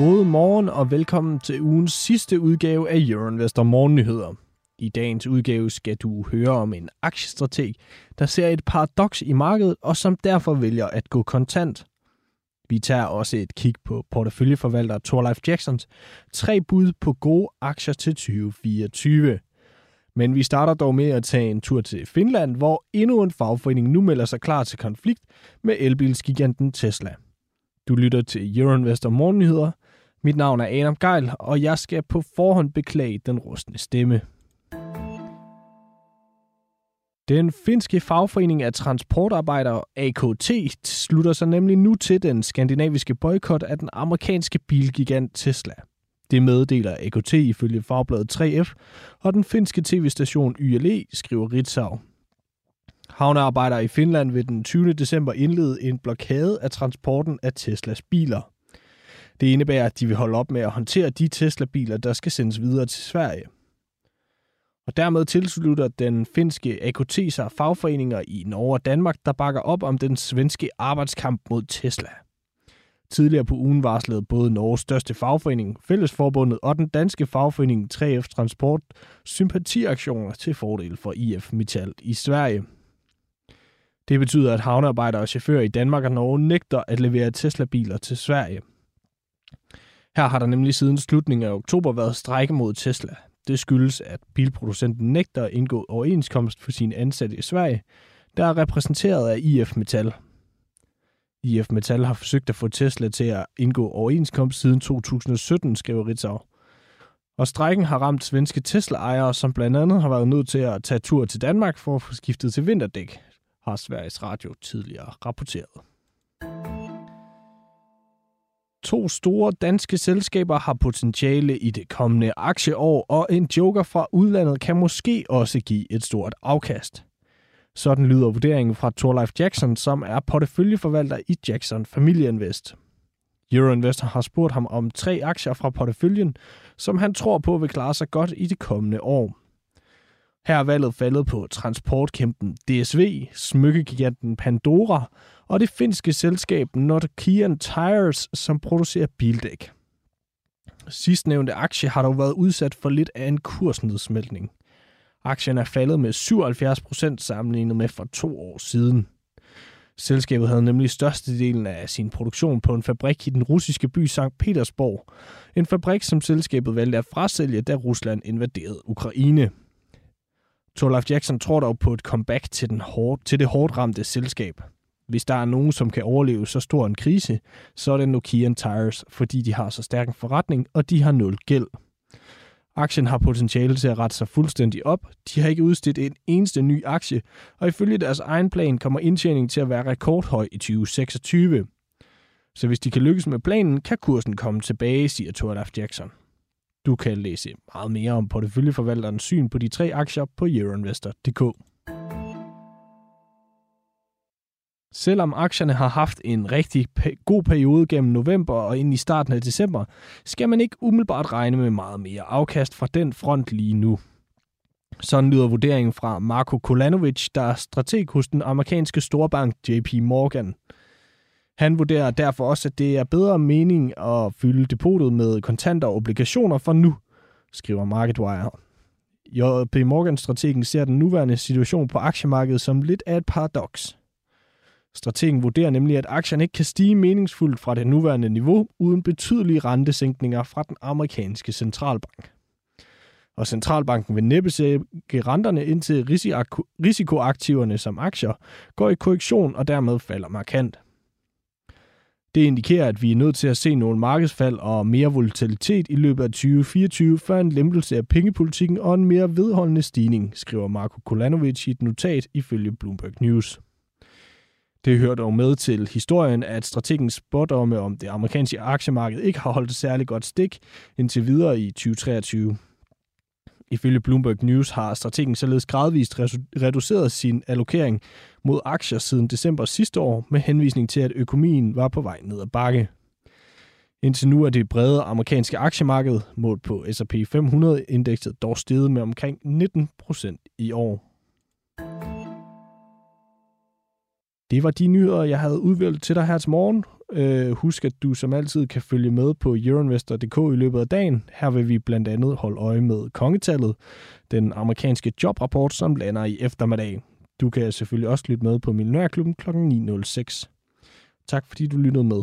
God morgen og velkommen til ugens sidste udgave af Euroinvestor Morgennyheder. I dagens udgave skal du høre om en aktiestrateg, der ser et paradoks i markedet og som derfor vælger at gå kontant. Vi tager også et kig på porteføljeforvalter Torleif Jacksons tre bud på gode aktier til 2024. Men vi starter dog med at tage en tur til Finland, hvor endnu en fagforening nu melder sig klar til konflikt med elbilsgiganten Tesla. Du lytter til Euroinvestor Morgennyheder. Mit navn er Adam Geil, og jeg skal på forhånd beklage den rustne stemme. Den finske fagforening af transportarbejdere, AKT, slutter sig nemlig nu til den skandinaviske boykot af den amerikanske bilgigant Tesla. Det meddeler AKT ifølge fagbladet 3F, og den finske tv-station YLE skriver Ritzau. Havnearbejdere i Finland vil den 20. december indlede en blokade af transporten af Teslas biler. Det indebærer, at de vil holde op med at håndtere de Tesla-biler, der skal sendes videre til Sverige. Og dermed tilslutter den finske AKT sig fagforeninger i Norge og Danmark, der bakker op om den svenske arbejdskamp mod Tesla. Tidligere på ugen varslede både Norges største fagforening, Fællesforbundet og den danske fagforening 3F Transport sympatiaktioner til fordel for IF Metal i Sverige. Det betyder, at havnearbejdere og chauffører i Danmark og Norge nægter at levere Tesla-biler til Sverige. Her har der nemlig siden slutningen af oktober været strække mod Tesla. Det skyldes, at bilproducenten nægter at indgå overenskomst for sine ansatte i Sverige, der er repræsenteret af IF Metal. IF Metal har forsøgt at få Tesla til at indgå overenskomst siden 2017, skriver Ritzau. Og strækken har ramt svenske Tesla-ejere, som blandt andet har været nødt til at tage tur til Danmark for at få skiftet til vinterdæk, har Sveriges Radio tidligere rapporteret. To store danske selskaber har potentiale i det kommende aktieår, og en joker fra udlandet kan måske også give et stort afkast. Sådan lyder vurderingen fra Torlife Jackson, som er porteføljeforvalter i Jackson Familieinvest. Euroinvestor har spurgt ham om tre aktier fra porteføljen, som han tror på vil klare sig godt i det kommende år. Her er valget faldet på transportkæmpen DSV, smykkegiganten Pandora og det finske selskab Nokian Tires, som producerer bildæk. Sidstnævnte aktie har dog været udsat for lidt af en kursnedsmeltning. Aktien er faldet med 77% sammenlignet med for to år siden. Selskabet havde nemlig størstedelen af sin produktion på en fabrik i den russiske by St. Petersborg. En fabrik, som selskabet valgte at frasælge, da Rusland invaderede Ukraine. Torlaf Jackson tror dog på et comeback til, den hård, til det hårdt ramte selskab. Hvis der er nogen, som kan overleve så stor en krise, så er det Nokian Tires, fordi de har så stærk en forretning, og de har nul gæld. Aktien har potentiale til at rette sig fuldstændig op. De har ikke udstedt en eneste ny aktie, og ifølge deres egen plan kommer indtjeningen til at være rekordhøj i 2026. Så hvis de kan lykkes med planen, kan kursen komme tilbage, siger Torleif Jackson. Du kan læse meget mere om porteføljeforvalterens syn på de tre aktier på euroinvestor.dk. Selvom aktierne har haft en rigtig god periode gennem november og ind i starten af december, skal man ikke umiddelbart regne med meget mere afkast fra den front lige nu. Sådan lyder vurderingen fra Marko Kolanovic, der er strateg hos den amerikanske storbank JP Morgan. Han vurderer derfor også, at det er bedre mening at fylde depotet med kontanter og obligationer for nu, skriver MarketWire. JP Morgan-strategen ser den nuværende situation på aktiemarkedet som lidt af et paradoks. Strategen vurderer nemlig, at aktierne ikke kan stige meningsfuldt fra det nuværende niveau uden betydelige rentesænkninger fra den amerikanske centralbank. Og centralbanken vil næppe sætte renterne indtil risikoaktiverne som aktier går i korrektion og dermed falder markant. Det indikerer, at vi er nødt til at se nogle markedsfald og mere volatilitet i løbet af 2024 før en lempelse af pengepolitikken og en mere vedholdende stigning, skriver Marko Kolanovic i et notat ifølge Bloomberg News. Det hører dog med til historien, at strategens spådomme om det amerikanske aktiemarked ikke har holdt særlig godt stik indtil videre i 2023. Ifølge Bloomberg News har strategen således gradvist reduceret sin allokering mod aktier siden december sidste år med henvisning til, at økonomien var på vej ned ad bakke. Indtil nu er det brede amerikanske aktiemarked, målt på S&P 500-indekset, dog steget med omkring 19 procent i år. Det var de nyheder, jeg havde udvalgt til dig her til morgen. Øh, husk, at du som altid kan følge med på euroinvestor.dk i løbet af dagen. Her vil vi blandt andet holde øje med kongetallet, den amerikanske jobrapport, som lander i eftermiddag. Du kan selvfølgelig også lytte med på Millionærklubben kl. 9.06. Tak fordi du lyttede med.